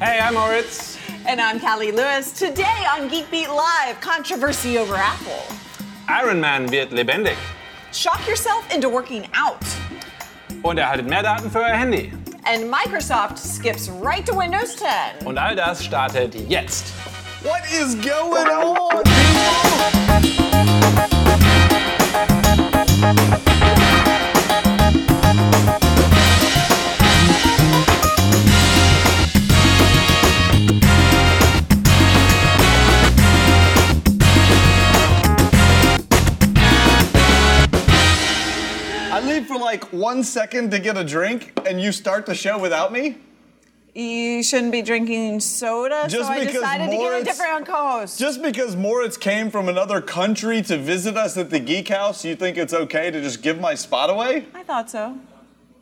Hey, I'm Moritz. And I'm Cali Lewis. Today on Geek Beat Live, controversy over Apple. Iron Man wird lebendig. Shock yourself into working out. Und erhaltet mehr Daten für euer Handy. And Microsoft skips right to Windows 10. Und all das startet jetzt. What is going on, people? For like one second to get a drink, and you start the show without me? You shouldn't be drinking soda, Just so I because decided to get a different co-host. Just because Moritz came from another country to visit us at the Geek House, you think it's okay to just give my spot away? I thought so.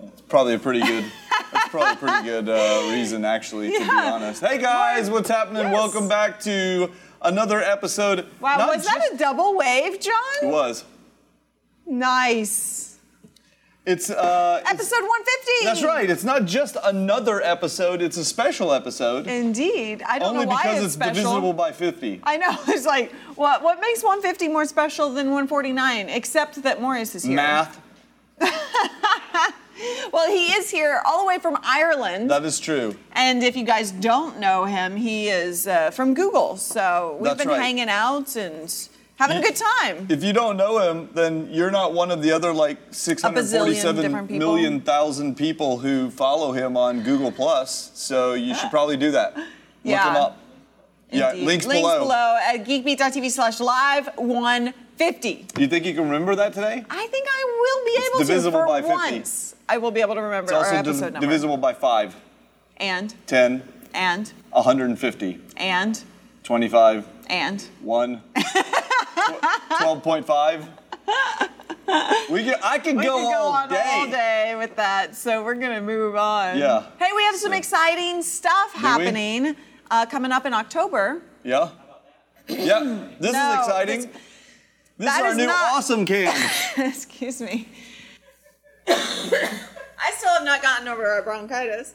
It's probably a pretty good. That's probably a pretty good uh, reason, actually, to be honest. Hey guys, what's happening? Yes. Welcome back to another episode. Wow, Not was that a double wave, John? It was. Nice. It's uh. Episode 150. that's right. It's not just another episode. It's a special episode. Indeed. I don't Only know why because it's, it's special. divisible by 50. I know. It's like, what what makes 150 more special than 149? Except that Moritz is here. Math. Well, he is here all the way from Ireland. That is true. and if you guys don't know him, he is uh, from Google. So we've That's been right. hanging out and having a good time. If you don't know him, then you're not one of the other like 647 million thousand people. million thousand people who follow him on Google Plus. So you should probably do that. Look Yeah. him up. Yeah, Indeed. links, links below. below at geekbeat.tv slash live 150. Do you think you can remember that today? I think I will be It's able to divisible by 50. once. I will be able to remember It's our also episode div- number. divisible by 5, And 10, and 150, and 25, and 1, tw- 12.5. We can, I can we go, could go all, on day. all day with that. So we're gonna move on. Yeah. Hey, we have some exciting stuff happening uh, coming up in October. Yeah? Yeah, this No, is exciting. this- This is our is new not- awesome can. Excuse me. I still have not gotten over our bronchitis.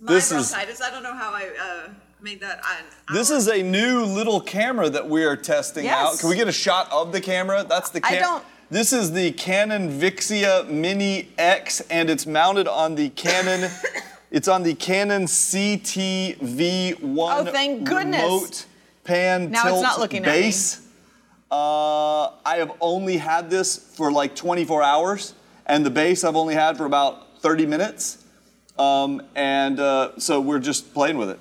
My This is- bronchitis. I don't know how I uh, made that. On, This is a new little camera that we are testing Yes. out. Can we get a shot of the camera? That's the camera. I don't- This is the Canon Vixia Mini X, and it's mounted on the Canon. it's on the Canon CTV1 Oh, thank goodness. remote pan Now it's tilt not looking at me. base. Uh, I have only had this for like 24 hours, and the base I've only had for about 30 minutes. Um, and uh, so we're just playing with it.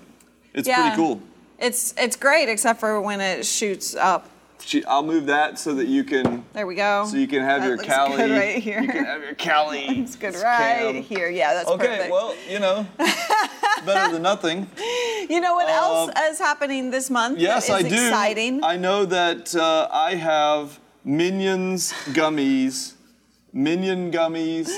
It's Yeah. pretty cool. It's it's great except for when it shoots up. She, I'll move that so that you can There we go. so you can have That your looks Cali. good right here. You can have your Cali. It's good right cam. here. Yeah, that's Okay, perfect. well, you know, better than nothing. you know what else um, is happening this month? Yes, I do. Exciting. I know that uh, I have Minions gummies, Minion gummies.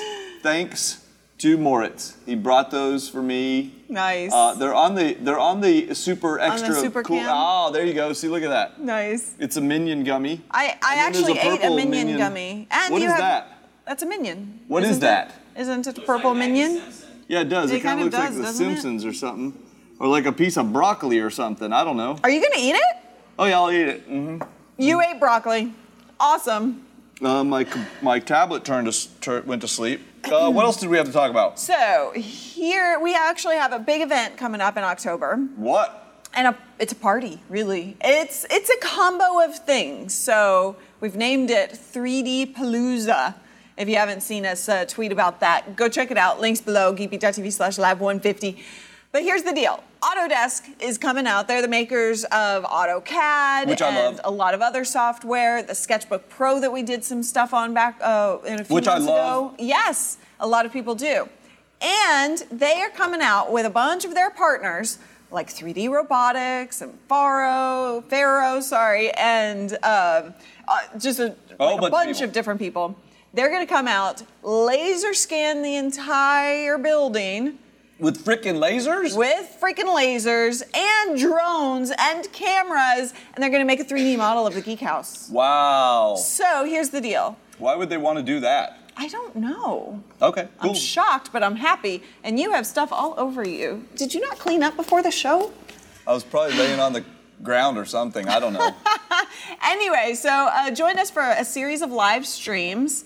Thanks to Moritz. He brought those for me. Nice. Uh, they're on the they're on the super extra the super cool. cam? Oh, there you go. See, look at that. nice. It's a Minion gummy. I, I And then there's actually a ate a minion, Minion. gummy. And What you is have, that? That's a minion. What is Isn't that? It, isn't it a purple minion? Yeah, it does. It It, kind of looks does, like The doesn't it? Simpsons or something, or like a piece of broccoli or something. I don't know. Are you gonna eat it? Oh yeah, I'll eat it. hmm You ate broccoli. Awesome. Uh, my my tablet turned to, tur- went to sleep. Uh, what else did we have to talk about? So here we actually have a big event coming up in October. What? and a, it's a party really it's it's a combo of things so we've named it 3d palooza if you haven't seen us uh, tweet about that go check it out links below geekbeat.tv slash lab 150 but here's the deal autodesk is coming out they're the makers of autocad Which I and love. a lot of other software the sketchbook pro that we did some stuff on back uh, in a few Which I months love. ago yes a lot of people do and they are coming out with a bunch of their partners, like 3D Robotics and Faro, Faro, sorry, and um, uh, just a, Oh, like a bunch of people. of different people. They're going to come out, laser scan the entire building With freaking lasers? with freaking lasers and drones and cameras, and they're going to make a 3D model of the Geek House. wow. So here's the deal. Why would they want to do that? I don't know. Okay, cool. I'm shocked, but I'm happy. And you have stuff all over you. Did you not clean up before the show? I was probably laying on the ground or something. I don't know. Anyway, so uh, join us for a series of live streams.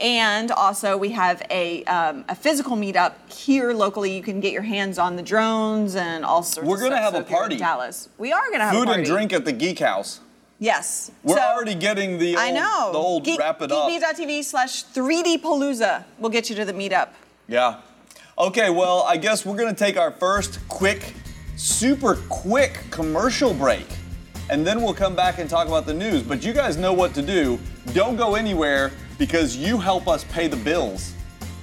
And also, we have a, um, a physical meetup here locally. You can get your hands on the drones and all sorts We're of gonna stuff. have So a if you're in party. Dallas. We are going to have a Food and drink at the Geek House. Yes. We're So- already getting the old, I know. the old Geek, wrap it up. geekbeat.tv slash 3D Palooza will get you to the meetup. Yeah. Okay, well, I guess we're gonna take our first quick, super quick commercial break. And then we'll come back and talk about the news. But you guys know what to do. Don't go anywhere because you help us pay the bills.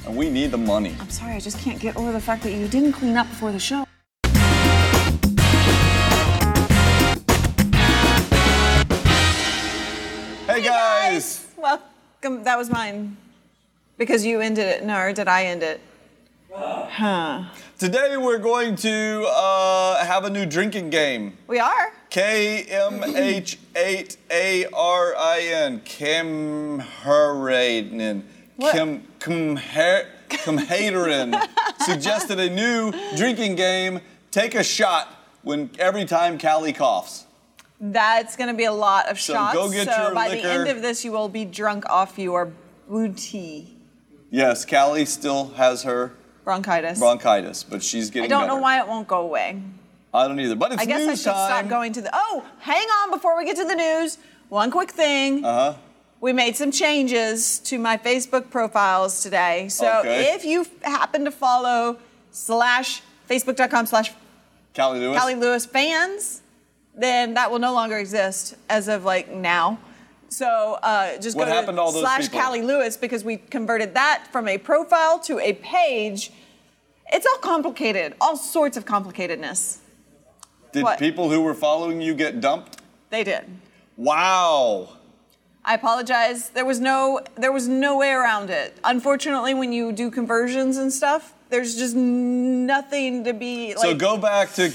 And we need the money. I'm sorry, I just can't get over the fact that you didn't clean up before the show. Hey guys! Welcome. That was mine. Because you ended it. No, or did I end it? Huh. Today we're going to uh, have a new drinking game. We are. K M H 8 A R I N. Kimheranen. What? Kim Kimher Kimhaterin suggested a new drinking game. Take a shot when every time Cali coughs. That's going to be a lot of So shots. go get so your by liquor. the end of this, you will be drunk off your booty Yes, Cali still has her bronchitis. bronchitis, but she's getting I don't better. know why it won't go away. I don't either. But it's I guess I should time. stop going to the. Oh, hang on before we get to the news. One quick thing. Uh huh. We made some changes to my Facebook profiles today. So Okay. if you happen to follow slash facebook.com slash Cali Lewis. Cali Lewis fans, then that will no longer exist as of like now. So uh, just What go to slash people? Cali Lewis because we converted that from a profile to a page. It's all complicated, all sorts of complicatedness. Did what? people who were following you get dumped? They did. Wow. I apologize. There was no there was no way around it. Unfortunately, when you do conversions and stuff, there's just nothing to be like. so go back to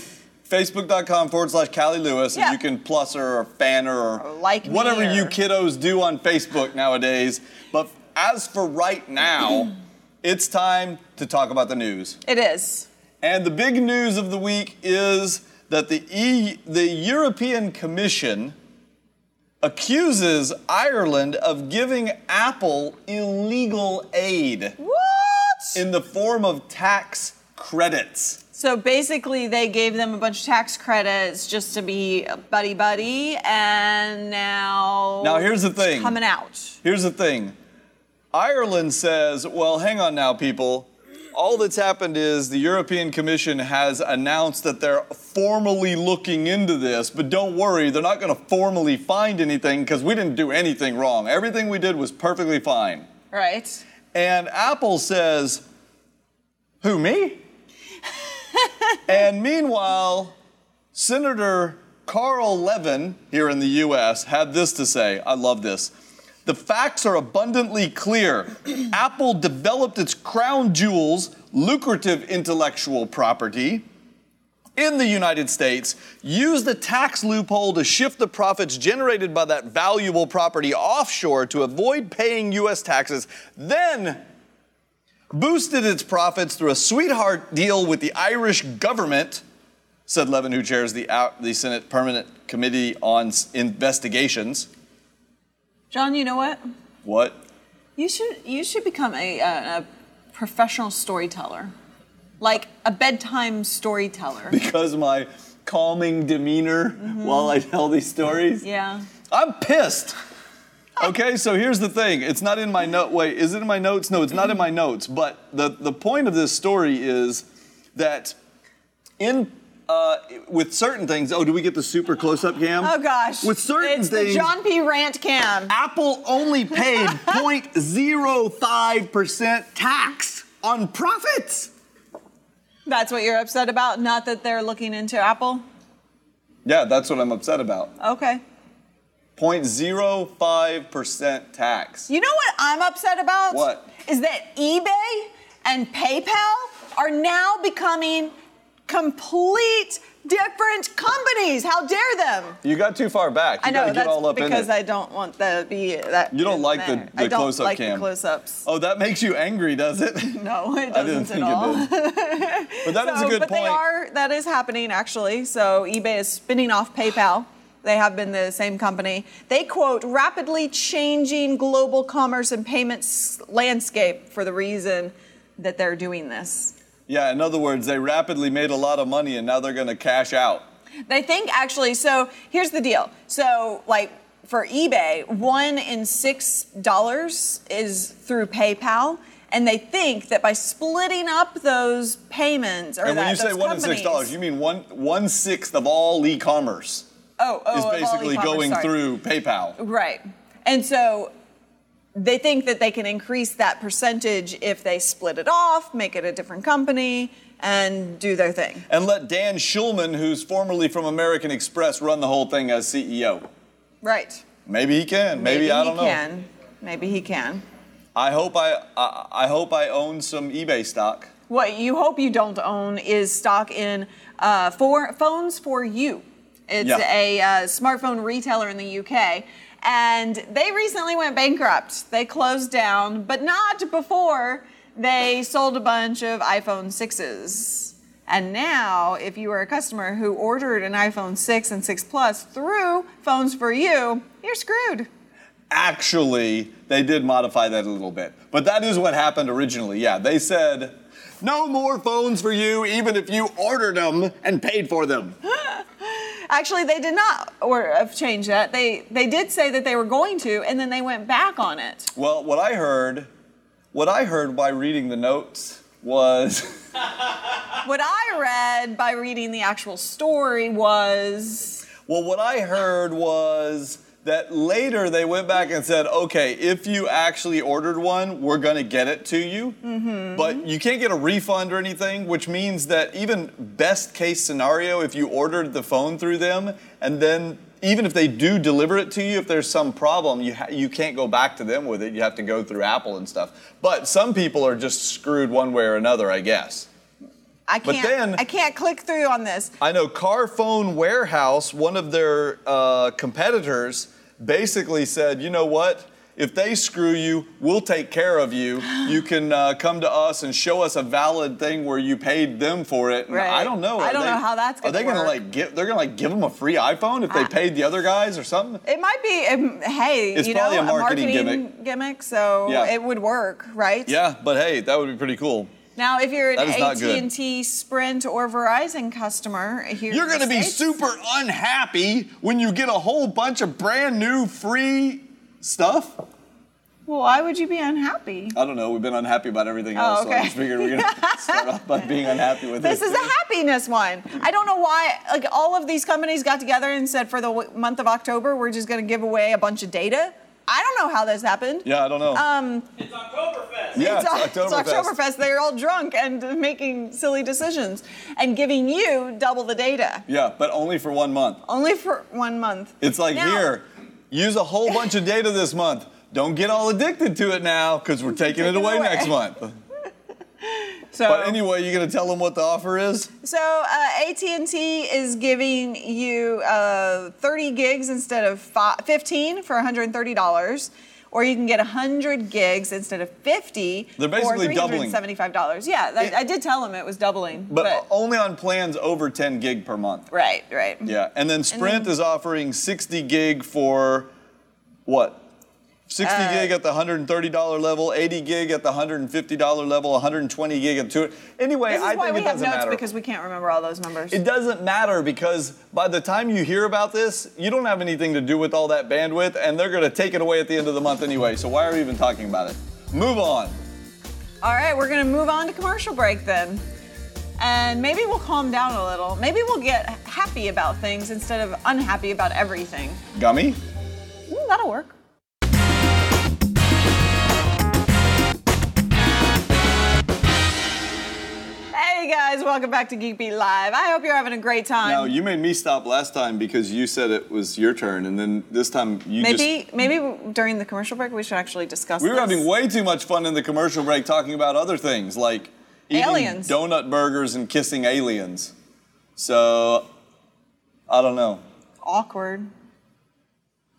facebook.com forward slash Cali Lewis Yeah. and you can plus her or fan her or, Or like whatever you kiddos do on Facebook nowadays. But as for right now, it's time to talk about the news. It is. And the big news of the week is that the, e, the European Commission accuses Ireland of giving Apple illegal aid What? in the form of tax credits. So basically, they gave them a bunch of tax credits just to be buddy buddy, and now. Now, here's the thing. Coming out. Here's the thing Ireland says, well, hang on now, people. All that's happened is the European Commission has announced that they're formally looking into this, but don't worry, they're not going to formally find anything because we didn't do anything wrong. Everything we did was perfectly fine. Right. And Apple says, Who, me? and meanwhile, Senator Carl Levin here in the US had this to say. I love this. The facts are abundantly clear. Apple developed its crown jewels, lucrative intellectual property, in the United States, used a tax loophole to shift the profits generated by that valuable property offshore to avoid paying US taxes, then boosted its profits through a sweetheart deal with the Irish government, said Levin, who chairs the, out- the Senate Permanent Committee on S- Investigations. John, you know what? What? You should you should become a, a, a professional storyteller, like a bedtime storyteller. Because my calming demeanor mm-hmm. while I tell these stories? yeah. I'm pissed. Okay, so here's the thing. It's not in my note. Wait, is it in my notes? No, it's not in my notes. But the, the point of this story is that in uh, with certain things. Oh, do we get the super close up cam? Oh gosh. With certain it's things, the John P. Rant cam. Apple only paid 0.05% tax on profits. That's what you're upset about. Not that they're looking into Apple. Yeah, that's what I'm upset about. Okay. 0.05% tax. You know what I'm upset about? What? Is that eBay and PayPal are now becoming complete different companies. How dare them? You got too far back. You I know that's up because. I don't want the be that. You don't like the- there. the I don't close-up like cam. the close-ups. oh, that makes you angry, does it? No, it I didn't think at all. it did. But that is So, a good but point. they are. That is happening actually. So eBay is spinning off PayPal. They have been the same company. They quote rapidly changing global commerce and payments landscape for the reason that they're doing this. Yeah, in other words, they rapidly made a lot of money and now they're going to cash out. They think actually, so here's the deal. So, like for eBay, one in six dollars is through PayPal. And they think that by splitting up those payments, or And when that, you say one in six dollars, you mean one one sixth of all e-commerce oh, oh, is basically going sorry. through PayPal. Right. And so they think that they can increase that percentage if they split it off, make it a different company, and do their thing. And let Dan Schulman, who's formerly from American Express, run the whole thing as CEO. Right. Maybe he can. Maybe, I don't know. can. Maybe he can. I hope I, I I hope I own some eBay stock. What you hope you don't own is stock in uh, for phones for you. It's Yeah. a uh, smartphone retailer in the UK, and they recently went bankrupt. They closed down, but not before they sold a bunch of iPhone 6s. And now, if you are a customer who ordered an iPhone 6 and 6 Plus through Phones 4u, you're screwed. Actually, they did modify that a little bit. But that is what happened originally. Yeah, they said, no more phones for you, even if you ordered them and paid for them. Actually, they did not or uh, have changed that. They they did say that they were going to, and then they went back on it. Well, what I heard, what I heard by reading the notes was What I read by reading the actual story was Well, what I heard was that later they went back and said, okay, if you actually ordered one, we're going to get it to you. But you can't get a refund or anything, which means that even best case scenario, if you ordered the phone through them and then even if they do deliver it to you, if there's some problem, you, ha- you can't go back to them with it. You have to go through Apple and stuff. But some people are just screwed one way or another, I guess. I But can't then- I can't click through on this. I know Carphone Warehouse, one of their uh, competitors, basically said, you know what? If they screw you, we'll take care of you. You can uh, come to us and show us a valid thing where you paid them for it. Right. I don't know. I don't they- know how that's Are gonna they gonna work. like give? They're gonna like give them a free iPhone if they paid the other guys or something? It might be um, hey, It's you know, a a marketing marketing gimmick, so Yeah. it would work, right? Yeah, but hey, that would be pretty cool. Now, if you're an That is not good. AT&T, Sprint, or Verizon customer here, You're gonna be super unhappy when you get a whole bunch of brand new free stuff. Well, why would you be unhappy? I don't know. We've been unhappy about everything Oh, else, so I oh, okay. just figured we're gonna start off by being unhappy with This is a happiness one. I don't know why. Like all of these companies got together and said for the w- month of October we're just going to give away a bunch of data. I don't know how this happened. Yeah, I don't know. Um, It's Oktoberfest. yeah, it's, it's, it's Oktoberfest. Oktoberfest. They're all drunk and making silly decisions and giving you double the data Yeah, but only for one month. only for one month. It's like Now- here, use a whole bunch of data this month. Don't get all addicted to it now, because we're taking it it away, away. next month. So, But anyway, you're gonna tell them what the offer is? so uh, AT&T is giving you uh, 30 gigs instead of fi- 15 for $130. Or you can get 100 gigs instead of 50 They're basically for doubling. $375. Yeah, that, It- I did tell them it was doubling. But, only on plans over 10 gig per month. right, right. Yeah, and then Sprint then- is offering 60 gig for what? 60 Uh, gig at the $130 level, 80 gig at the $150 level, 120 gig at two. Anyway, This is I why think we it have doesn't notes matter. because we can't remember all those numbers. It doesn't matter because by the time you hear about this, you don't have anything to do with all that bandwidth, and they're going to take it away at the end of the month anyway. So why are we even talking about it? Move on. All right, we're going to move on to commercial break then. And maybe we'll calm down a little. Maybe we'll get happy about things instead of unhappy about everything. Gummy? Ooh, that'll work. Hey guys, welcome back to Geek Beat Live. I hope you're having a great time. Now you made me stop last time because you said it was your turn, and then this time you maybe just. maybe during the commercial break we should actually discuss We were this. having way too much fun in the commercial break talking about other things like eating Aliens. donut burgers and kissing aliens. So, I don't know. Awkward.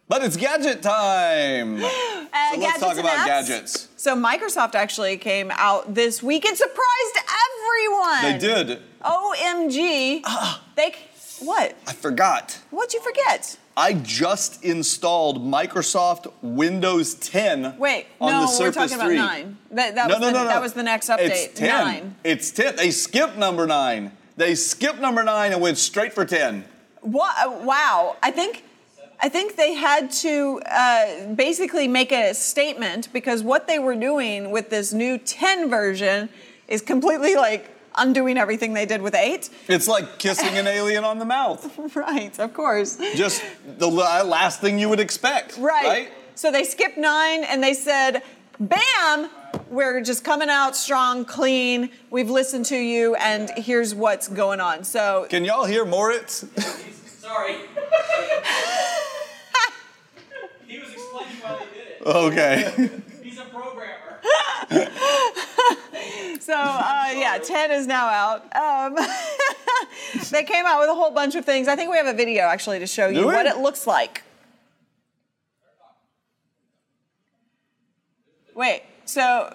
But it's gadget time. Uh, So let's talk about gadgets. So Microsoft actually came out this week and surprised everyone. They did. OMG. they what? I forgot. What'd you forget? I just installed Microsoft Windows 10 Wait, on no, the we're Surface talking 3. about nine. That, that No, was no, the, no, no. That was the next update. It's 10. Nine. It's 10. They skipped number 9. They skipped number 9 and went straight for 10. What? uh, Wow. I think. I think they had to uh, basically make a statement because what they were doing with this new 10 version is completely like undoing everything they did with 8. It's like kissing an alien on the mouth. Right, of course. Just the last thing you would expect. Right. Right? So they skipped nine and they said, bam, we're just coming out strong, clean. We've listened to you, and here's what's going on. So, Can y'all hear Moritz? Sorry. he was explaining why they did it. okay. He's a programmer. so uh, yeah, 10 is now out. Um, they came out with a whole bunch of things. I think we have a video actually to show you we? what it looks like. Wait, so.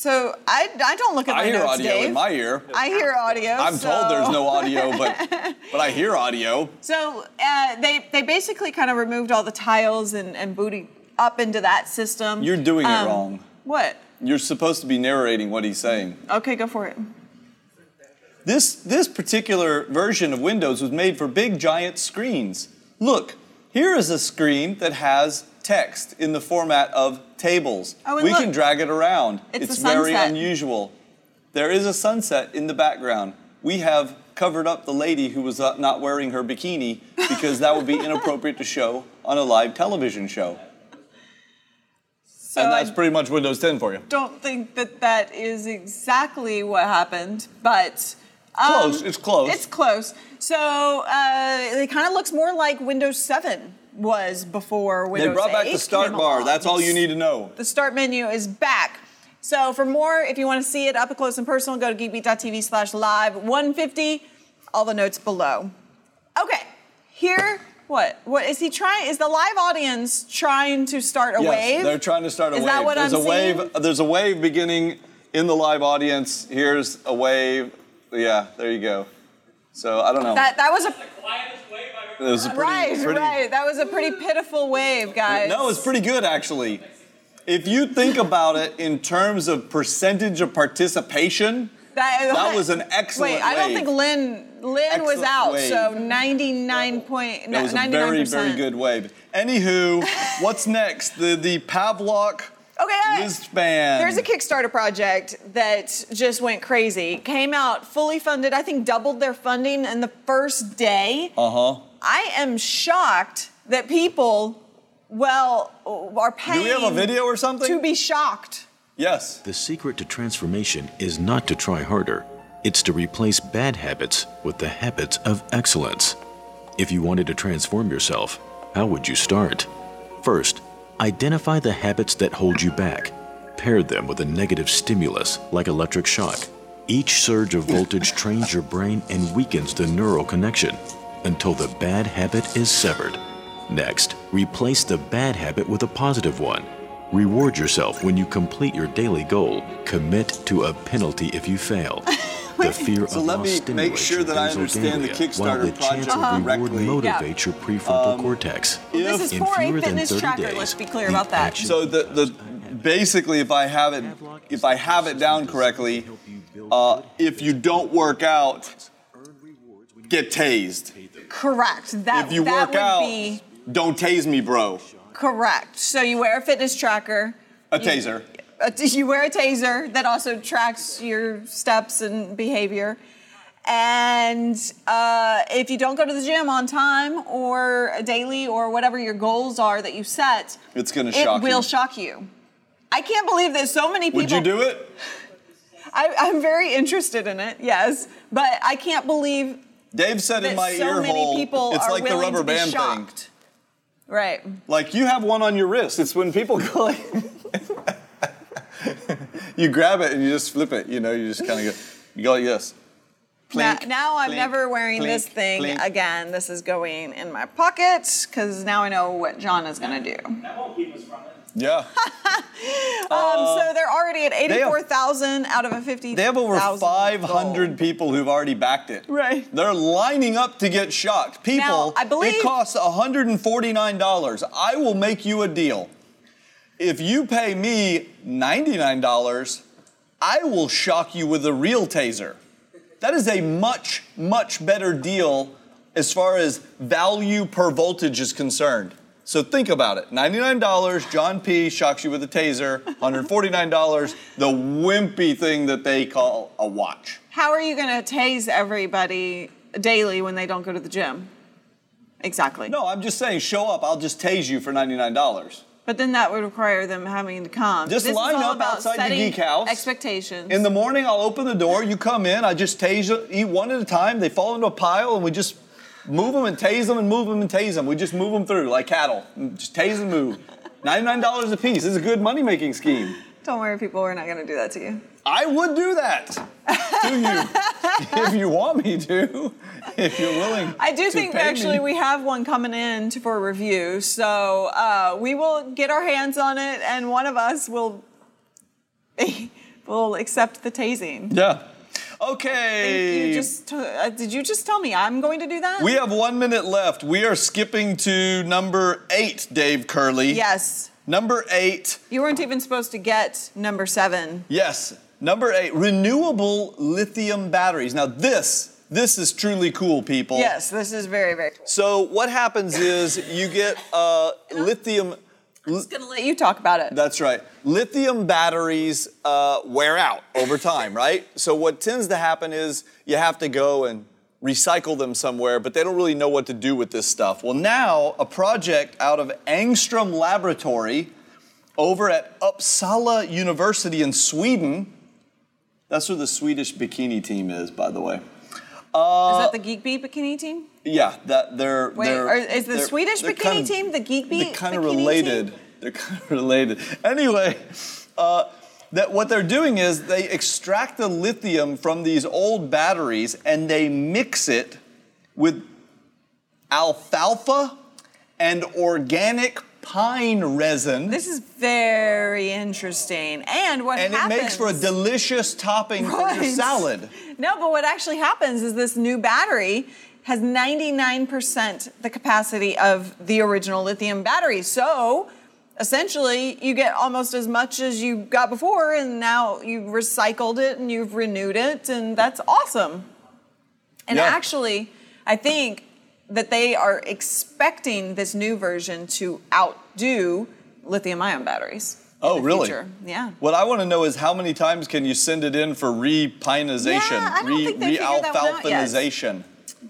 So I, I don't look at my I hear notes, audio Dave. in my ear. I hear audio. I'm so. told there's no audio, but but I hear audio. So uh, they they basically kind of removed all the tiles and, and booty up into that system. You're doing it Um, wrong. What? You're supposed to be narrating what he's saying. Okay, go for it. This this particular version of Windows was made for big giant screens. Look, here is a screen that has text in the format of tables. Oh, we look. can drag it around. It's the very unusual. There is a sunset in the background. We have covered up the lady who was uh, not wearing her bikini because that would be inappropriate to show on a live television show. So and I that's pretty much Windows 10 for you. don't think that that is exactly what happened, but um, Close. It's close. It's close. So uh, it kind of looks more like Windows 7 was before Windows They brought back the start bar. That's all you need to know. The start menu is back. So for more, if you want to see it up close and personal, go to geekbeat.tv slash live 150. All the notes below. Okay, here, what? What is he trying? Is the live audience trying to start a yes, wave? they're trying to start a Is wave. that what there's I'm a wave. seeing? There's a wave beginning in the live audience. Here's a wave. Yeah, there you go. So I don't know. That, that was a Quietest wave I've it was a pretty, right, pretty- right. That was a pretty pitiful wave, guys. No, it's pretty good actually. If you think about it in terms of percentage of participation, that, that was an excellent Wait, I don't wave. think Lynn Lynn was out. wave. So 99 point, it was a 99%. very, very good wave. Anywho, what's next? The the Pavlok Okay, I- wristband. There's a Kickstarter project that just went crazy. Came out fully funded. I think doubled their funding in the first day. Uh huh. I am shocked that people, well, are paying. Do we have a video or something? To be shocked. yes. The secret to transformation is not to try harder, it's to replace bad habits with the habits of excellence. If you wanted to transform yourself, how would you start? First, identify the habits that hold you back. Pair them with a negative stimulus like electric shock. Each surge of voltage trains your brain and weakens the neural connection until the bad habit is severed. Next, replace the bad habit with a positive one. Reward yourself when you complete your daily goal. Commit to a penalty if you fail. The fear So of let loss me make stimulates sure your that I understand the ganglia, Kickstarter the project of reward correctly. motivates your prefrontal cortex. this is In for a fewer than fitness 30 tracker. days, Let's be clear about that. So the the basically, if I have it, if I have it down correctly, uh, if you don't work out, get tased. Correct. That, If you that work would out, be don't tase me, bro. correct. So you wear a fitness tracker. A You- taser. You wear a taser that also tracks your steps and behavior. And uh, if you don't go to the gym on time or daily or whatever your goals are that you set, It's gonna shock it will you. shock you. I can't believe that so many people. Would you do it? I, I'm very interested in it, yes, but I can't believe Dave said in my so ear many hole, people it's are like the willing rubber to be band thing. shocked. Right. Like you have one on your wrist. It's when people go like, you grab it and you just flip it. You know, you just kind of go, you go like this. Now, Plink, now I'm plink, never wearing this thing plink. again. This is going in my pocket because now I know what John is going to do. That won't keep us from it. Yeah. Um, so they're already at 84,000 out of a 50,000. They have over 500 people who've already backed it. Right. They're lining up to get shocked. People, Now, I believe- it costs $149. I will make you a deal. If you pay me $99, I will shock you with a real taser. That is a much, much better deal as far as value per voltage is concerned. So think about it. $99, John P shocks you with a taser. $149, the wimpy thing that they call a watch. How are you going to tase everybody daily when they don't go to the gym? Exactly. No, I'm just saying, show up. I'll just tase you for $99. But then that would require them having to come. Just this line is all up about outside the geek house. Expectations. In the morning, I'll open the door. You come in. I just tase you, eat one at a time. They fall into a pile, and we just move them and tase them and move them and tase them. We just move them through like cattle. Just tase and move. $99 a piece. This is a good money making scheme. Don't worry, people. We're not going to do that to you. I would do that to you if you want me to, if you're willing. I do think actually me. we have one coming in for review, so uh, we will get our hands on it, and one of us will will accept the tasing. Yeah. Okay. You just t- uh, did you just tell me I'm going to do that? we have one minute left. We are skipping to number eight, Dave Curley. yes. Number eight. You weren't even supposed to get number seven. Yes. Number eight, renewable lithium batteries. Now this, this is truly cool, people. Yes, this is very very. Cool. So what happens is you get uh, lithium. I'm just gonna let you talk about it. That's right. Lithium batteries uh, wear out over time, right? So what tends to happen is you have to go and recycle them somewhere, but they don't really know what to do with this stuff. Well, now a project out of Angstrom Laboratory over at Uppsala University in Sweden. That's where the Swedish bikini team is, by the way. is that the Geek Beat bikini team? Yeah, that they're. Wait, they're are- is the Swedish bikini kind of- team the Geek They're kind of related. team? They're kind of related. Anyway, uh, that what they're doing is they extract the lithium from these old batteries and they mix it with alfalfa and organic pine resin. This is very interesting. And what and happens? it makes for a delicious topping for your salad. No, but what actually happens is this new battery has 99% the capacity of the original lithium battery. So essentially, you get almost as much as you got before, and now you've recycled it and you've renewed it, and that's awesome. And Yeah. actually, I think that they are expecting this new version to outdo lithium ion batteries. Oh, really? future. Yeah. What I want to know is how many times can you send it in for repinization, Yeah, I don't think they figured that one out yet. realfalfanization?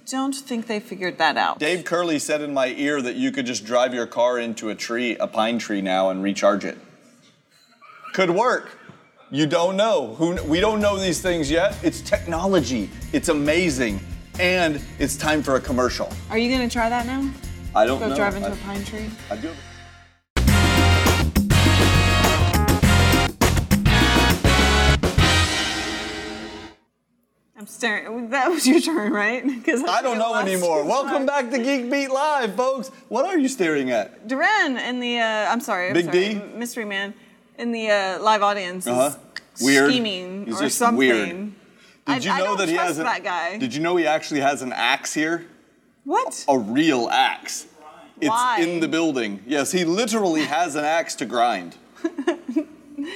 Don't think they figured that out. Dave Curley said in my ear that you could just drive your car into a tree, a pine tree now, and recharge it. Could work. You don't know. Who, we don't know these things yet. It's technology. It's amazing. And it's time for a commercial. Are you going to try that now? I don't Go know. Go drive into I, a pine tree? I do. I'm staring. That was your turn, right? Because I don't know anymore. Welcome back to Geek Beat Live, folks. What are you staring at? Duran in the. Uh, I'm sorry. I'm Big sorry, D? Mystery Man in the uh, live audience Uh-huh. is Weird. scheming He's or just something. weird. I- Did you I know don't that he has an, that guy. Did you know he actually has an axe here? What? A real axe. It's Why? in the building. Yes, he literally has an axe to grind.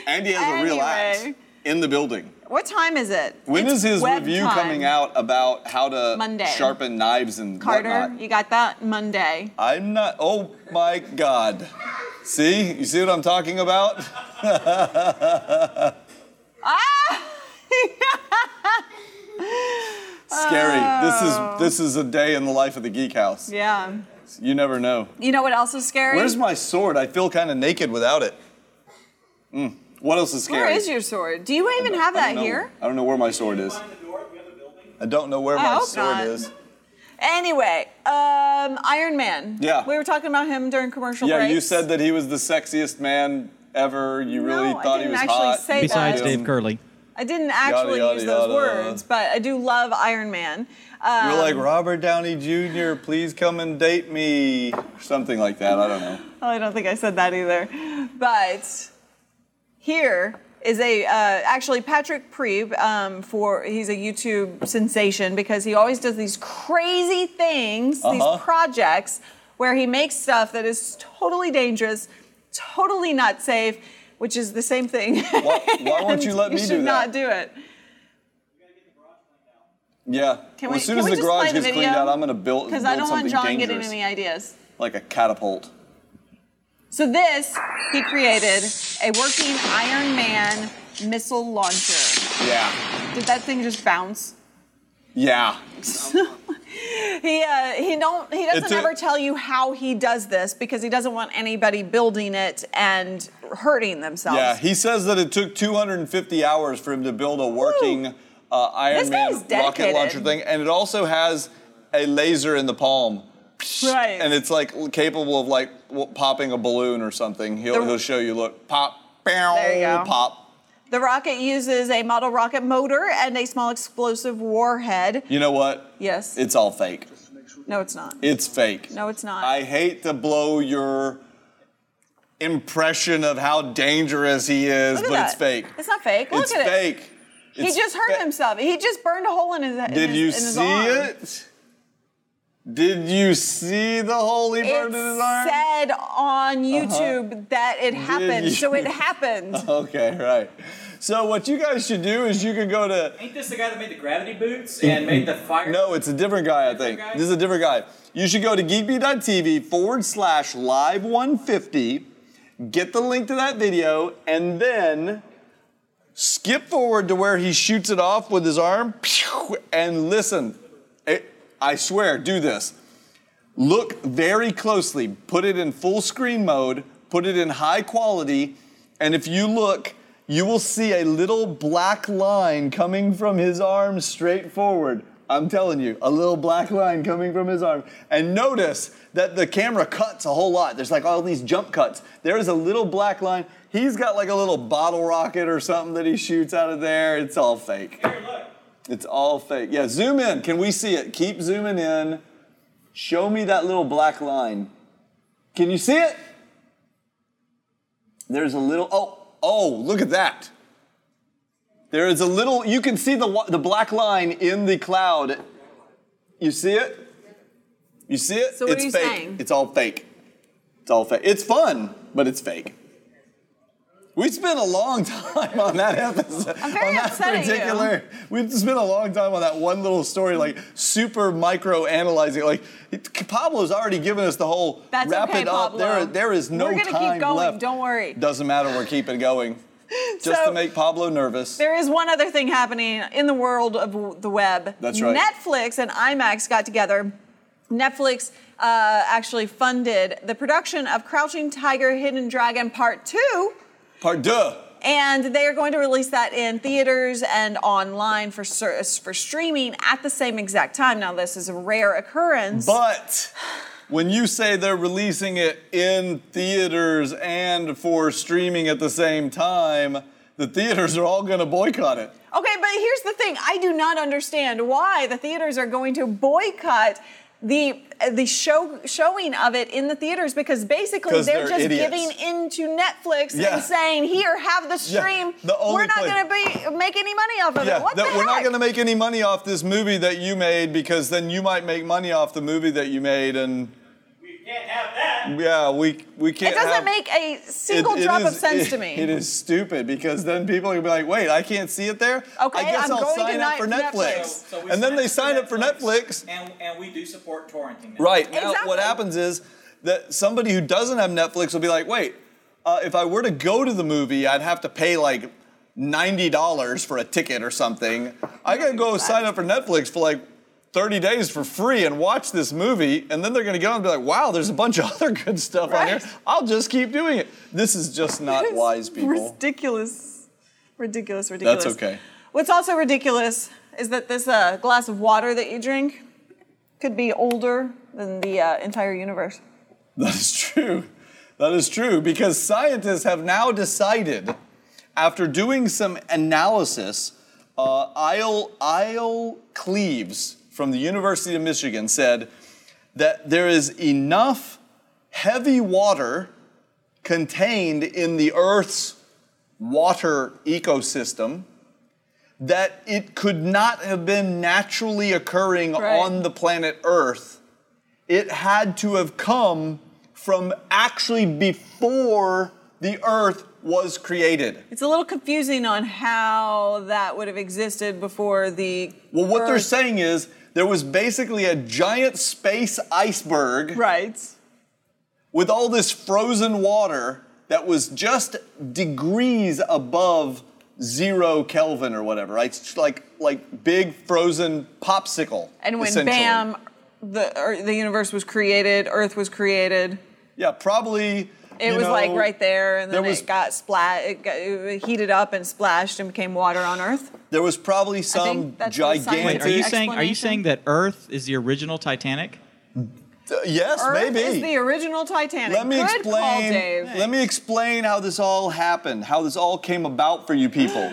and he has a real axe in the building. What time is it? When It's is his review time. coming out about how to Monday. sharpen knives and Carter, whatnot? you got that Monday. I'm not. Oh my God. See? You see what I'm talking about? ah! Scary. This is this is a day in the life of the geek house. Yeah. You never know. You know what else is scary? Where's my sword? I feel kind of naked without it. Mm. What else is scary? Where is your sword? Do you even have that don't here? I don't know where my sword is. Behind the door of the other building. I don't know where I my hope sword not. is. Anyway, um, Iron Man. Yeah. We were talking about him during commercial Yeah, breaks. you said that he was the sexiest man ever? You really No, I thought he didn't was actually hot? say Besides that. Dave Curley. I didn't actually yada, use those yada. words, but I do love Iron Man. Um, You're like Robert Downey Jr. Please come and date me, or something like that. I don't know. Oh, I don't think I said that either. But here is a uh, actually Patrick Priebe um, for he's a YouTube sensation because he always does these crazy things, Uh-huh. these projects where he makes stuff that is totally dangerous, totally not safe, which is the same thing. Why, why won't you let me do that? You should not do it. Yeah. Can well, we, as soon as the garage gets video? cleaned out, I'm going to build, build Because I don't want something John dangerous, getting any ideas. like a catapult. So this, he created a working Iron Man missile launcher. Yeah. Did that thing just bounce? Yeah. He uh, he don't he doesn't a- ever tell you how he does this because he doesn't want anybody building it and hurting themselves. Yeah. He says that it took 250 hours for him to build a working uh, Iron This Man rocket launcher thing, and it also has a laser in the palm. right. And it's like capable of like popping a balloon or something. He'll, The- he'll show you. Look, pop, bow, There you go. pop. the rocket uses a model rocket motor and a small explosive warhead. You know what? Yes. It's all fake. no, it's not. It's fake. No, it's not. I hate to blow your impression of how dangerous he is, but that. it's fake. It's not fake. Look it's at it. fake. He just hurt fa- himself. He just burned a hole in his. in Did his- you see arm. it? Did you see the holy he burned in his It arm? said on uh-huh. YouTube that it happened, so it happened. Okay, right. So what you guys should do is you can go to Ain't this the guy that made the gravity boots and made the fire? No, it's a different guy, I think. guy? This is a different guy. You should go to geekbeat.tv forward slash live 150, get the link to that video, and then skip forward to where he shoots it off with his arm, and listen. It- I swear, do this. Look very closely, put it in full screen mode, put it in high quality, and if you look, you will see a little black line coming from his arm straight forward. I'm telling you, a little black line coming from his arm. And notice that the camera cuts a whole lot. There's like all these jump cuts. There is a little black line. He's got like a little bottle rocket or something that he shoots out of there. It's all fake. Here. It's all fake. Yeah, zoom in. Can we see it? Keep zooming in. Show me that little black line. Can you see it? There's a little. Oh, oh, look at that. There is a little. You can see the the black line in the cloud. You see it? You see it? So what it's are you fake. saying? It's all fake. It's all fake. It's fun, but it's fake. We spent a long time on that episode. I'm very on that upset at you. particular. We spent a long time on that one little story, like super micro analyzing. Like it, Pablo's already given us the whole That's wrap okay, it up. Pablo. There, there is no We're gonna keep going, left. don't worry. Doesn't matter. We're keeping going. Just So- to make Pablo nervous. There is one other thing happening in the world of the web. That's right. Netflix and IMAX got together. Netflix uh, actually funded the production of Crouching Tiger, Hidden Dragon Part 2. Part deux. And they are going to release that in theaters and online for for streaming at the same exact time. Now, this is a rare occurrence. But when you say they're releasing it in theaters and for streaming at the same time, the theaters are all going to boycott it. Okay, but here's the thing: I do not understand why the theaters are going to boycott the the show showing of it in the theaters because basically they're, they're just idiots. giving into Netflix Yeah. and saying, "Here, have the Yeah, stream. the only we're not going to be make any money off of Yeah, it." What that the we're not going to make any money off this movie that you made because then you might make money off the movie that you made, and We can't have that. Yeah, we we can't. It doesn't have, make a single it- it drop of sense it- to me. It is stupid because then people are gonna be like, "Wait, I can't see it there. Okay, I guess I'm will going to sign up for Netflix." Netflix. So we and then they sign up for Netflix, And, and we do support torrenting. now. Right. Now, Exactly. what happens is that somebody who doesn't have Netflix will be like, wait, uh, if I were to go to the movie, I'd have to pay like $90 for a ticket or something. I gotta go sign up for Netflix for like 30 days for free and watch this movie, and then they're gonna get on and be like, wow, there's a bunch of other good stuff on here. I'll just keep doing it. This is just not It's wise, people. Ridiculous. Ridiculous, ridiculous. That's okay. What's also ridiculous is that this uh, glass of water that you drink could be older than the uh, entire universe. That is true. That is true because scientists have now decided, after doing some analysis, uh, Ilse, Ilse Cleeves from the University of Michigan said that there is enough heavy water contained in the Earth's water ecosystem that it could not have been naturally occurring Right. on the planet Earth. It had to have come from actually before the Earth was created. It's a little confusing on how that would have existed before the. Well, what they're saying is there was basically a giant space iceberg Right. with all this frozen water that was just degrees above zero Kelvin or whatever, right? It's like like big frozen popsicle. And when bam, the the universe was created, Earth was created. yeah, probably. It you was like right there, and then there was- it got splat. It, got, it heated up and splashed and became water on Earth. There was probably some that's the scientific gigantic. Wait, are you saying are you saying that Earth is the original Titanic? Uh, yes, Earth maybe. is the original Titanic. Let me Good explain. call, Dave. Let me explain how this all happened, how this all came about for you people.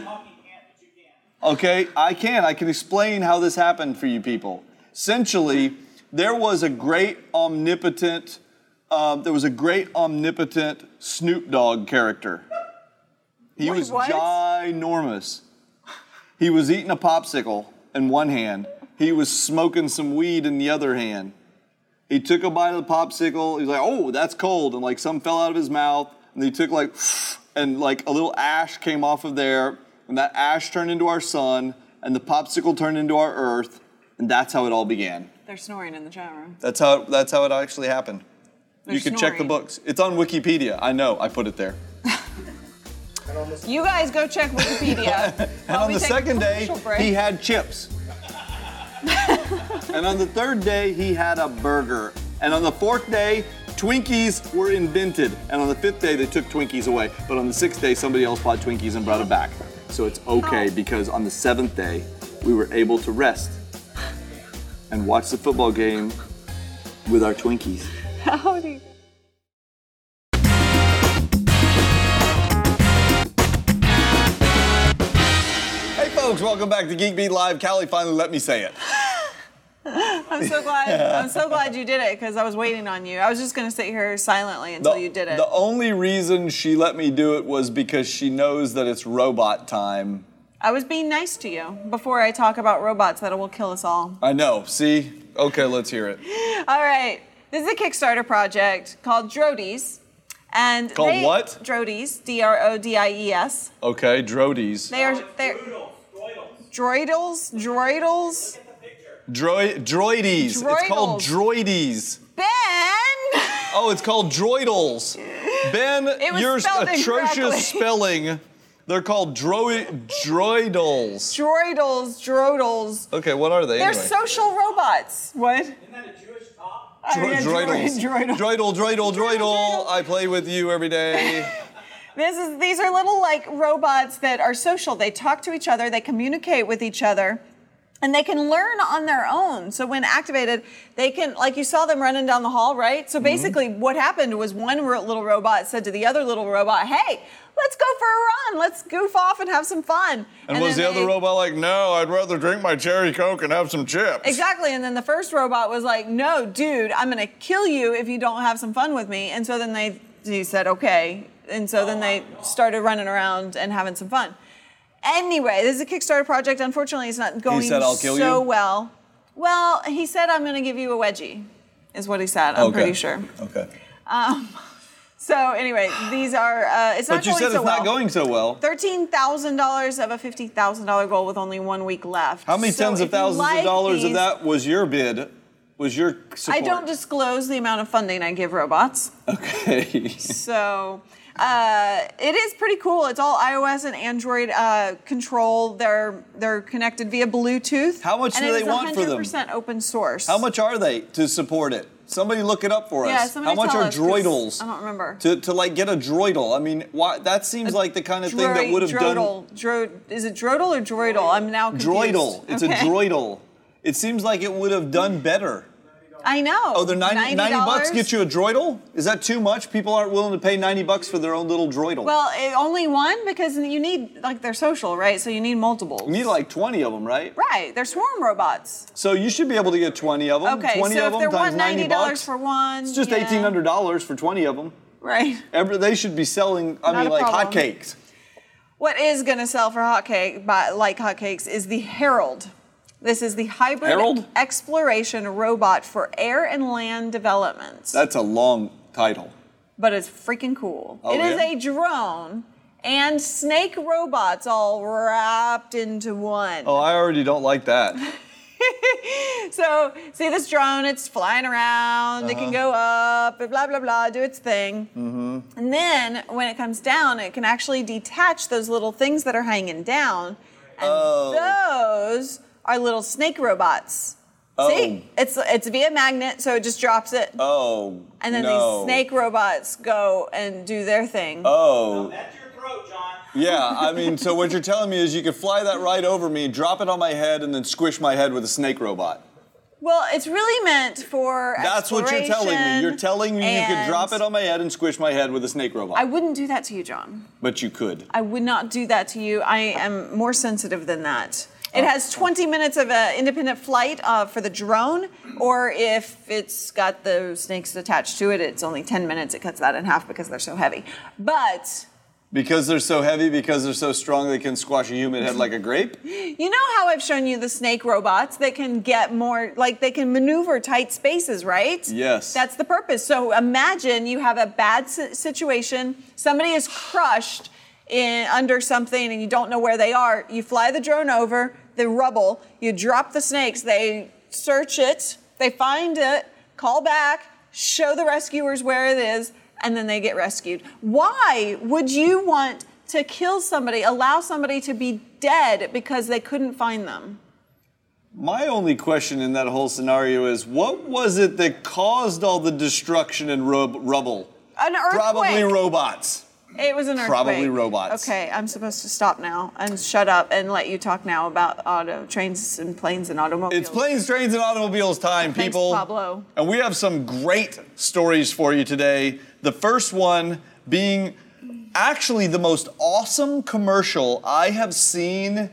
Okay, I can. I can explain how this happened for you people. Essentially, there was a great omnipotent, um, there was a great omnipotent Snoop Dogg character. He Wait, was what? ginormous. He was eating a popsicle in one hand. He was smoking some weed in the other hand. He took a bite of the popsicle. He's like, "Oh, that's cold," and like some fell out of his mouth. And he took like, and like a little ash came off of there, and that ash turned into our sun, and the popsicle turned into our Earth, and that's how it all began. They're snoring in the chat room. That's how that's how it actually happened. They're you can check the books. It's on Wikipedia. I know. I put it there. You guys go check Wikipedia. And on the second day, break. he had chips. and on the third day, he had a burger. And on the fourth day, Twinkies were invented. And on the fifth day, they took Twinkies away. But on the sixth day, somebody else bought Twinkies and brought it back. So it's okay Oh. because on the seventh day, we were able to rest and watch the football game with our Twinkies. How do you- Hey folks, welcome back to Geek Beat Live. Cali finally let me say it. I'm so glad. I'm so glad you did it because I was waiting on you. I was just gonna sit here silently until you did it. The only reason she let me do it was because she knows that it's robot time. I was being nice to you before I talk about robots that will kill us all. I know. See? Okay, let's hear it. All right. This is a Kickstarter project called Drodies. And Called they- what? Drodies, D R O D I E S. Okay, Drodies. They are they're droidals, droidals. Droi- droidies. It's called droidies. Ben. Oh, it's called droidals. Ben, It was your spelled atrocious incorrectly. spelling. They're called droi- droidals. Droidals, drodals. Okay, what are they They're anyway? social robots. What? Isn't that a Jewish top? Dro- droidals. droid- droidal. Droidal, droidal, droidal. I play with you every day. This is these are little like robots that are social. They talk to each other, they communicate with each other, and they can learn on their own. So when activated, they can like you saw them running down the hall, right? Mm-hmm. So basically what happened was one little robot said to the other little robot, "Hey, let's go for a run. Let's goof off and have some fun." And, was then the other they- robot like, no, I'd rather drink my cherry coke and have some chips? Exactly. And then the first robot was like, no, dude, I'm going to kill you if you don't have some fun with me. And so then they he said, okay. And so then they started running around and having some fun. Anyway, this is a Kickstarter project. Unfortunately, it's not going said, "I'll kill so you"? well. Well, he said, I'm going to give you a wedgie, is what he said. I'm Okay. pretty sure. Okay. Um, So anyway, these are, uh, it's not But you going said so it's well. not going so well. $13,000 of a $50,000 goal with only one week left. How many So tens of thousands like of dollars of that was your bid? Was your support? I don't disclose the amount of funding I give robots. Okay. So uh, it is pretty cool. It's all iOS and Android uh, control. They're they're connected via Bluetooth. How much do they want for them? 100% open source. How much are they to support it? Somebody look it up for us. Yeah, How much are us, droidals? I don't remember. To, to like get a droidal. I mean, why, that seems like the kind of thing that would have done. Drodal. Dro- is it droidal or Droidal? I'm now confused. Droidal. It's Okay. a droidal. It seems like it would have done better. I know. Oh, they're 90, 90 bucks get you a droidal? Is that too much? People aren't willing to pay 90 bucks for their own little droidal. Well, it, only one because you need like they're social, right? So you need multiples. you need like 20 of them, right? Right, they're swarm robots. So you should be able to get 20 of them. Okay, 20 so of if them they're times ninety dollars bucks. for one, It's just yeah. $1,800 for 20 of them. Right. Every, they should be selling, I Not mean, like problem. hotcakes. What is going to sell for hotcake, by, like hotcakes, is the Herald. This is the hybrid Herald? exploration robot for air and land developments. That's a long title. but it's freaking cool. Oh, It is yeah? a drone and snake robots all wrapped into one. Oh, I already don't like that. So, see this drone, it's flying around, it Uh-huh. can go up, and blah, blah, blah, do its thing. Mm-hmm. And then when it comes down, it can actually detach those little things that are hanging down. And Oh. those are little snake robots. Oh. See? It's, it's via magnet, so it just drops it. Oh. and then no. these snake robots go and do their thing. Oh. That's your throat, John. Yeah, I mean, so what you're telling me is you could fly that right over me, drop it on my head, and then squish my head with a snake robot. Well, it's really meant for That's what you're telling me. You're telling me you could drop it on my head and squish my head with a snake robot. I wouldn't do that to you, John. but you could. I would not do that to you. I am more sensitive than that. It has 20 minutes of uh, independent flight uh, for the drone, or if it's got the snakes attached to it, it's only 10 minutes. It cuts that in half because they're so heavy. But Because they're so heavy, because they're so strong, they can squash a human head like a grape? you know how I've shown you the snake robots that can get more, like they can maneuver tight spaces, right? Yes. That's the purpose. So imagine you have a bad situation, somebody is crushed in under something and you don't know where they are. You fly the drone over the rubble, you drop the snakes, they search it, they find it, call back, show the rescuers where it is, and then they get rescued. Why would you want to kill somebody, allow somebody to be dead because they couldn't find them? My only question in that whole scenario is what was it that caused all the destruction and rub- rubble? An earthquake. Probably robots. It was an earthquake. Probably robots. Okay, I'm supposed to stop now and shut up and let you talk now about auto trains and planes and automobiles. It's planes, trains, and automobiles time, Thanks, people. Pablo. And we have some great stories for you today. The first one being actually the most awesome commercial I have seen.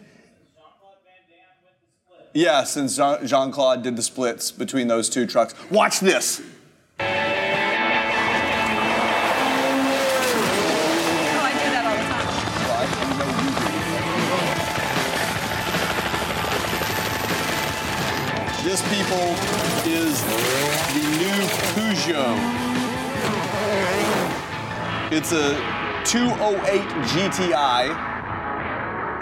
Yeah, since Jean Claude did the splits between those two trucks. Watch this. Peugeot. It's a 208 GTI,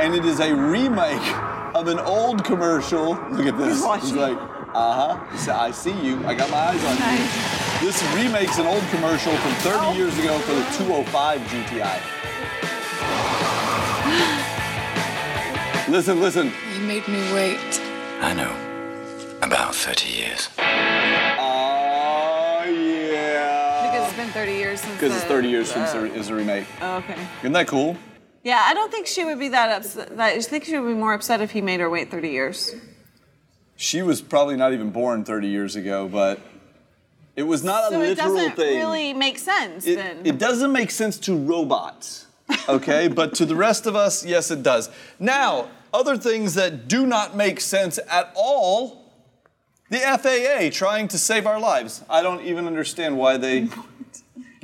and it is a remake of an old commercial. Look at this. He's watching. He's like, uh huh. I see you. I got my eyes on you. Nice. This remakes an old commercial from 30 Oh. years ago for the 205 GTI. listen, listen. You made me wait. I know. About 30 years. 30 years since. Because it's 30 years since it is a remake. oh, okay. Isn't that cool? Yeah, I don't think she would be that upset. That, I think she would be more upset if he made her wait 30 years. She was probably not even born 30 years ago, but it was not So a it doesn't thing. really make sense it, then. it doesn't make sense to robots, okay? but to the rest of us, yes, it does. Now, other things that do not make sense at all the FAA trying to save our lives. I don't even understand why they.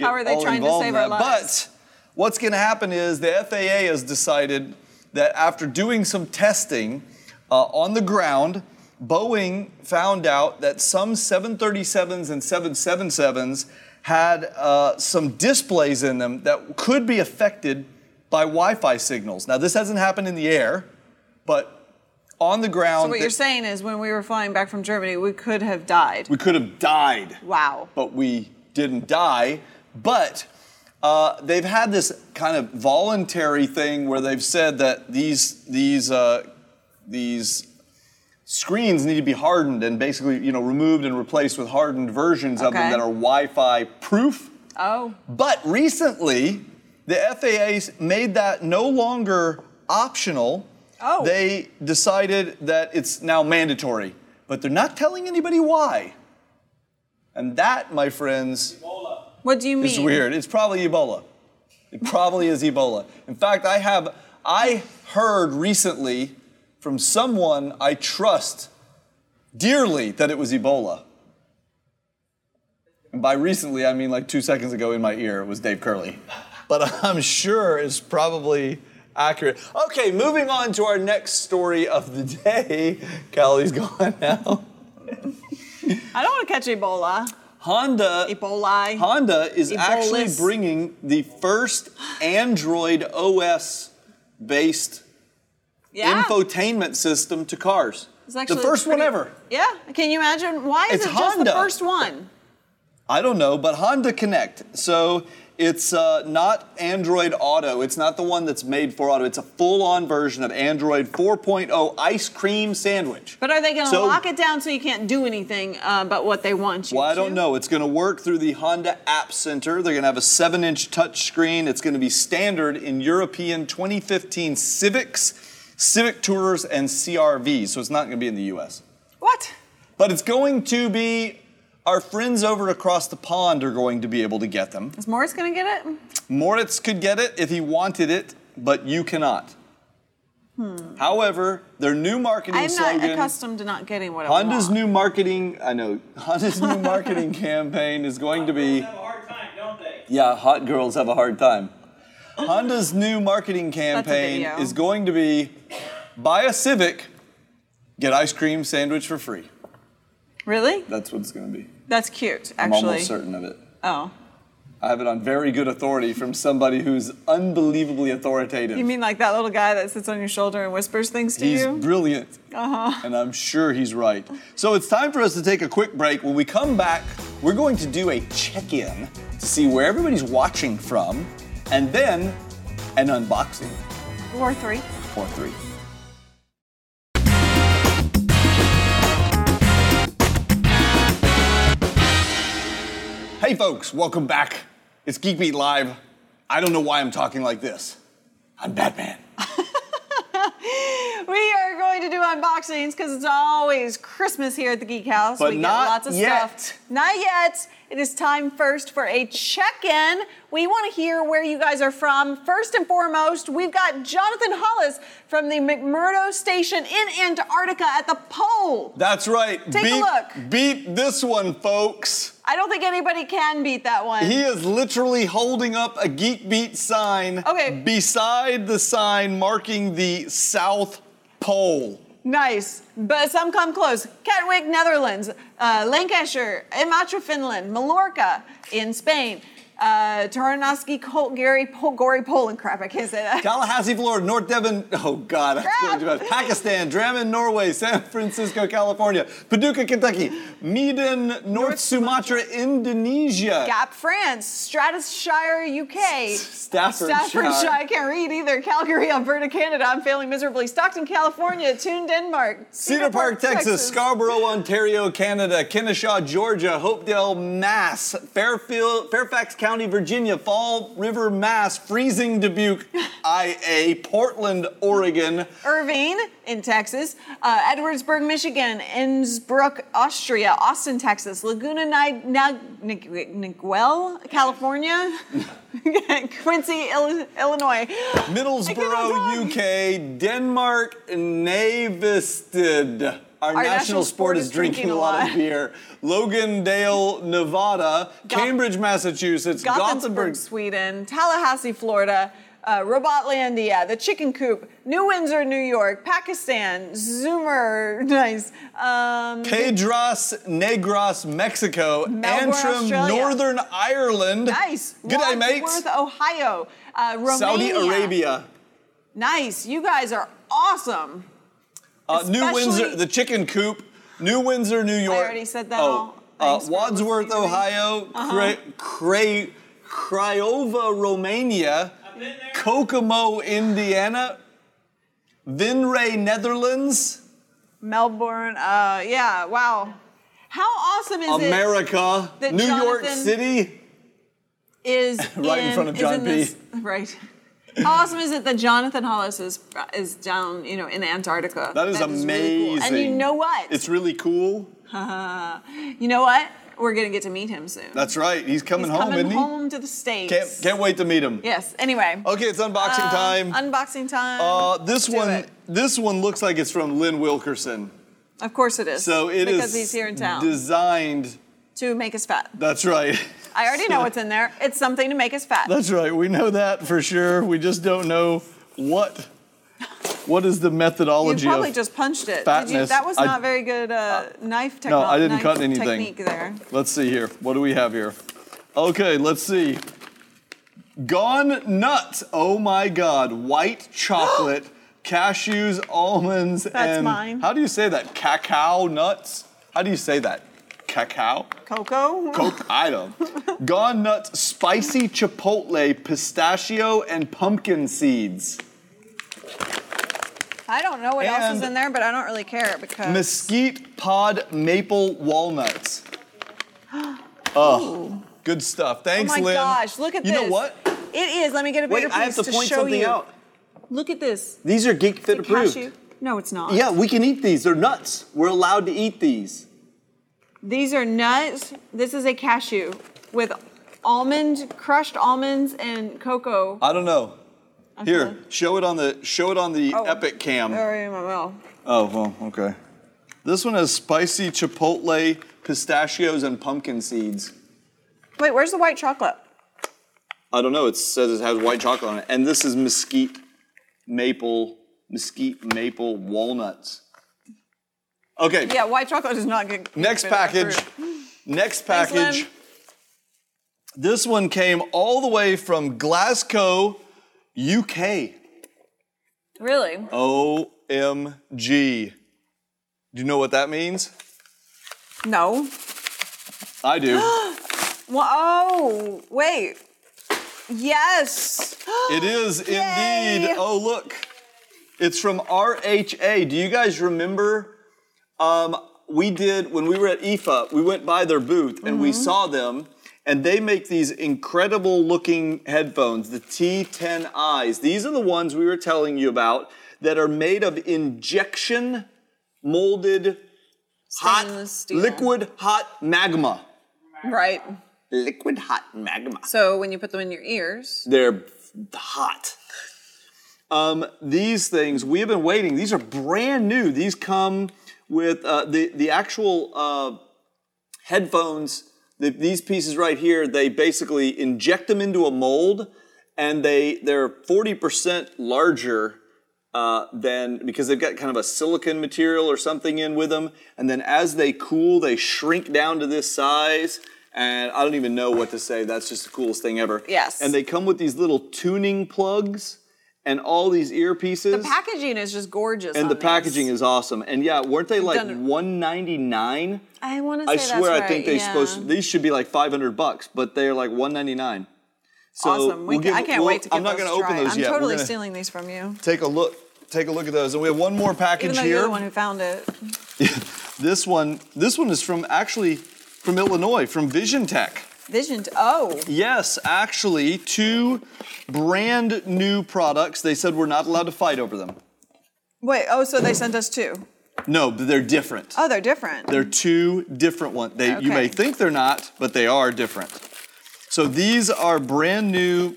Get How are they all trying to involved save in our that. lives? But what's going to happen is the FAA has decided that after doing some testing uh, on the ground, Boeing found out that some 737s and 777s had uh, some displays in them that could be affected by Wi Fi signals. Now, this hasn't happened in the air, but on the ground, so what you're saying is when we were flying back from Germany, we could have died. we could have died Wow. but we didn't die. But uh, they've had this kind of voluntary thing where they've said that these these uh, these screens need to be hardened and basically you know removed and replaced with hardened versions of them that are Wi-Fi proof. Oh. But recently, the FAA made that no longer optional. Oh. They decided that it's now mandatory, but they're not telling anybody why. And that, my friends, What do you mean? is weird. It's probably Ebola. It probably is Ebola. In fact, I have I heard recently from someone I trust dearly that it was Ebola. And by recently, I mean like two seconds ago in my ear, it was Dave Curley. But I'm sure it's probably accurate. Okay, moving on to our next story of the day. Cali's gone now. I don't want to catch Ebola. Honda Ebola. Honda is actually bringing the first Android OS based yeah. infotainment system to cars. It's the actually first one ever. Yeah. Can you imagine? Why is It's it just the first one? I don't know, but Honda Connect. So it's uh, not Android Auto. It's not the one that's made for Auto. It's a full-on version of Android 4.0 ice cream sandwich. But are they going to So- lock it down so you can't do anything uh, but what they want you to do? Well, I don't know. It's going to work through the Honda App Center. They're going to have a 7 inch touchscreen. It's going to be standard in European 2015 Civics, Civic Tours, and CRVs. So it's not going to be in the US. What? But it's going to be. Our friends over across the pond are going to be able to get them. Is Moritz going to get it? Moritz could get it if he wanted it, but you cannot. Hmm. However, their new marketing I'm not accustomed to not getting what I Honda's want. new marketing, I know, Honda's new marketing campaign is going to be. Have a hard time, don't they? Yeah, hot girls have a hard time. Honda's new marketing campaign is going to be buy a Civic, get ice cream sandwich for free. Really? That's what it's going to be. That's cute, actually. I'm almost certain of it. Oh. I have it on very good authority from somebody who's unbelievably authoritative. You mean like that little guy that sits on your shoulder and whispers things to He's you? He's brilliant. Uh-huh. And I'm sure he's right. So it's time for us to take a quick break. When we come back, we're going to do a check in to see where everybody's watching from, and then an unboxing Or three. or three. Hey folks, welcome back. It's Geek Beat Live. I don't know why I'm talking like this. I'm Batman. We are going to do unboxings because it's always Christmas here at the Geek House. But we not get lots of yet. stuff. Not yet. It is time first for a check-in. We want to hear where you guys are from. First and foremost, we've got Jonathan Hollis from the McMurdo Station in Antarctica at the pole. That's right. Take a look. Beat this one, folks. I don't think anybody can beat that one. He is literally holding up a Geek Beat sign Okay. beside the sign marking the South Pole. Nice, but some come close. Katwijk, Netherlands, uh, Lancashire, Imatra, Finland, Mallorca in Spain, uh, Taranaski, Col- Gary, Pol- Gory, Poland. Crap, I can't say that. Tallahassee, Florida, North Devon, oh God, that's going. Pakistan, Drammen, Norway, San Francisco, California, Paducah, Kentucky, Medan, North, Sumatra, Indonesia. Gap, France, Strathshire, UK, Staffordshire. Staffordshire, I can't read either. Calgary, Alberta, Canada. I'm failing miserably. Stockton, California. Tune, Denmark. Cedar Park, Texas, Scarborough, Ontario, Canada, Kennesaw, Georgia, Hopedale, Mass, Fairfield, Fairfax County, Virginia, Fall River, Mass, Freezing Dubuque, IA, Portland, Oregon, Irvine in Texas, uh, Edwardsburg, Michigan, Innsbruck, Austria, Austin, Texas, Laguna Ni- Na- Nig- Niguel, California, Quincy, Illinois. Middlesbrough, UK, Denmark, Navested. Our, national, sport is drinking, a lot of beer. Logandale, Nevada, Cambridge, Massachusetts, Gothenburg, Gothenburg, Sweden, Tallahassee, Florida, uh, Robotlandia, the Chicken Coop, New Windsor, New York, Pakistan, Zoomer, nice. Um, Pedras Negras, Mexico, Melbourne, Antrim, Australia. Northern Ireland. nice. Good day, mates. Ohio, uh, Romania. Saudi Arabia. Nice. You guys are awesome. Uh, New Windsor, the Chicken Coop, New Windsor, New York. I already said that Oh, all. uh, Wadsworth, listening to. Ohio, Uh-huh. Cra- Cra- Craiova, Romania, I've been there. Kokomo, Indiana, Vinray, Netherlands, Melbourne. Uh, yeah. Wow. How awesome is it? America, that New York City. Is Right in front of is John in P. this- right. How awesome is it that Jonathan Hollis is is down, you know, in Antarctica? That is really amazing. cool. And you know what? It's really cool. you know what? we're gonna get to meet him soon. That's right. He's coming He's home, coming isn't home to the states. Can't, can't wait to meet him. Yes. Anyway. Okay, it's unboxing uh, time. Unboxing time. uh, this one, this one looks like it's from Lynn Wilkerson. Of course it is. So it is because he's here in town designed. to make us fat. That's right. I already know what's in there. It's something to make us fat. That's right. We know that for sure. We just don't know what. What is the methodology? you probably of? just punched it. Did you, that was I- not very good uh, knife technique. No, I didn't cut anything. Technique there. Let's see here. What do we have here? Okay, let's see. Gone nuts. Oh my God. White chocolate, cashews, almonds, That's and mine. how do you say that? Cacao nuts. How do you say that? Cacao. Cocoa. Coke item. Gone nuts, spicy chipotle, pistachio, and pumpkin seeds. I don't know what else is in there, but I don't really care because Mesquite pod maple walnuts. Oh, good stuff. Thanks, oh my Lynn. gosh, look at you this. You know what? It is. Let me get a Wait, bigger I piece have to point show something you. out. Look at this. These are Geek Fit approved. Cashew. No, it's not. Yeah, we can eat these. They're nuts. We're allowed to eat these. These are nuts. This is a cashew with almond, crushed almonds, and cocoa. I don't know. Here, show it on the show it on the Oh. Epic Cam. They're in my mouth. Oh, well, okay. This one has spicy chipotle, pistachios, and pumpkin seeds. Wait, where's the white chocolate? I don't know. It says it has white chocolate on it, and this is mesquite maple, mesquite maple walnuts. Okay. Yeah, white chocolate is not good. Next package. fruit. Next Thanks, package. This one came all the way from Glasgow, UK. Really? OMG. Do you know what that means? No. I do. Well, oh, wait. Yes. it is indeed. Yay. Oh, look. It's from RHA. Do you guys remember? Um, we did, when we were at IFA, we went by their booth and we saw them, and they make these incredible looking headphones, the T10Is. These are the ones we were telling you about that are made of injection molded hot, steel. liquid hot magma. Right. Liquid hot magma. So when you put them in your ears, They're hot. Um, these things we have been waiting. These are brand new. These come with uh, the the actual uh, headphones. The, these pieces right here, they basically inject them into a mold, and they they're forty percent larger uh, than because they've got kind of a silicon material or something in with them. And then as they cool, they shrink down to this size. And I don't even know what to say. That's just the coolest thing ever. Yes. And they come with these little tuning plugs and all these earpieces. the packaging is just gorgeous. and the these. packaging is awesome. And yeah, weren't they like 199? I want to I swear, right. I think they yeah. supposed to, these should be like 500 bucks, but they're like 199. So Awesome. We we'll can, give- I can't we'll- wait to give I'm not gonna open try. those I'm yet. We're totally stealing these from you. Take a look. Take a look at those. And we have one more package Even though here. you're the one who found it. This one, this one is from actually from Illinois, from VisionTek. Vision. Oh, Yes, actually, two brand new products. They said we're not allowed to fight over them. wait. Oh, so they sent us two. No, but they're different. Oh, they're different. They're two different ones. They, You may think they're not, but they are different. So these are brand new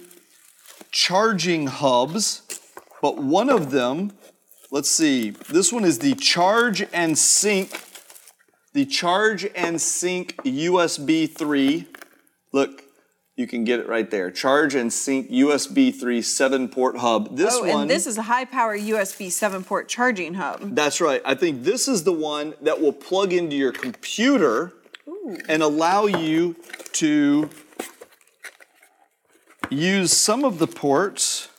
charging hubs, but one of them, let's see, this one is the Charge and Sync, the Charge and Sync USB 3. Look, you can get it right there. Charge and Sync USB 3 7 port hub. This oh, one. and this is a high power USB 7 port charging hub. That's right. I think this is the one that will plug into your computer and allow you to use some of the ports.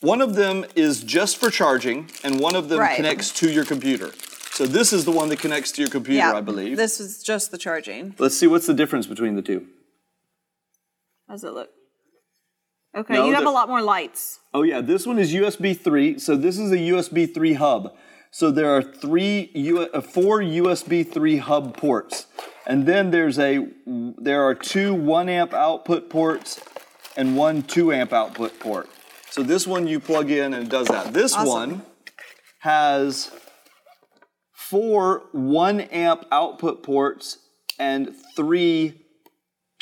One of them is just for charging, and one of them Right. connects to your computer. So this is the one that connects to your computer, yeah, I believe. This is just the charging. Let's see what's the difference between the two. How does it look? Okay, No, you have a lot more lights. Oh yeah, this one is USB 3. So this is a USB 3 hub. So there are three U- uh, four USB 3 hub ports. And then there's a there are two 1 amp output ports and one 2 amp output port. So this one you plug in and it does that. This Awesome. one has four one amp output ports and three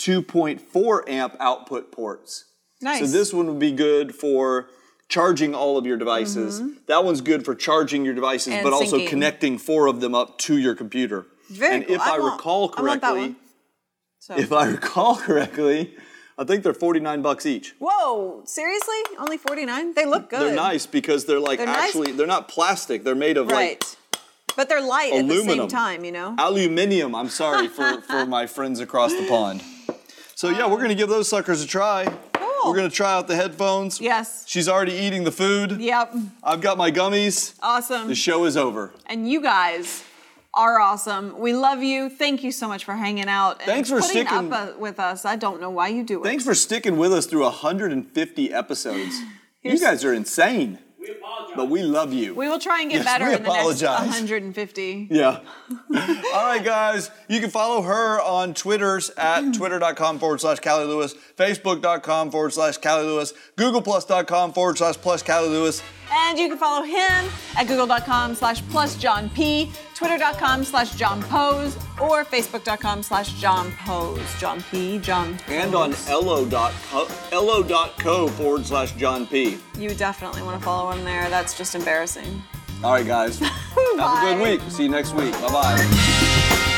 2.4 amp output ports. Nice. So this one would be good for charging all of your devices. That one's good for charging your devices, Mm-hmm. And but also connecting four of them up to your computer. Very and cool. if I, want- recall I want that correctly, one. So. if I recall correctly, I think they're 49 bucks each. Whoa, seriously? Only 49? They look good. They're nice because they're like They're nice. actually they're not plastic. They're made of Right. like but they're light at the same aluminum. time, you know? aluminium. I'm sorry for, for my friends across the pond. So yeah, we're gonna give those suckers a try. Cool. We're gonna try out the headphones. Yes. She's already eating the food. Yep. I've got my gummies. Awesome. The show is over. and you guys are awesome. We love you. Thank you so much for hanging out and Thanks for putting sticking- up with us. I don't know why you do it. Thanks for sticking with us through 150 episodes. you guys are insane, We apologize. but we love you. We will try and get Yes, better we in the next 150. Yeah. All right, guys. You can follow her on Twitters at twitter.com forward slash Cali Lewis, facebook.com forward slash Cali Lewis, googleplus.com forward slash plus Cali Lewis. And you can follow him at google.com slash plus John P, twitter.com slash John Poz, or facebook.com slash John Poz. John P, John Poz. And on ello.co, ello.co forward slash John P. You definitely want to follow him there. That's just embarrassing. All right, guys. Have a good week. See you next week. Bye bye.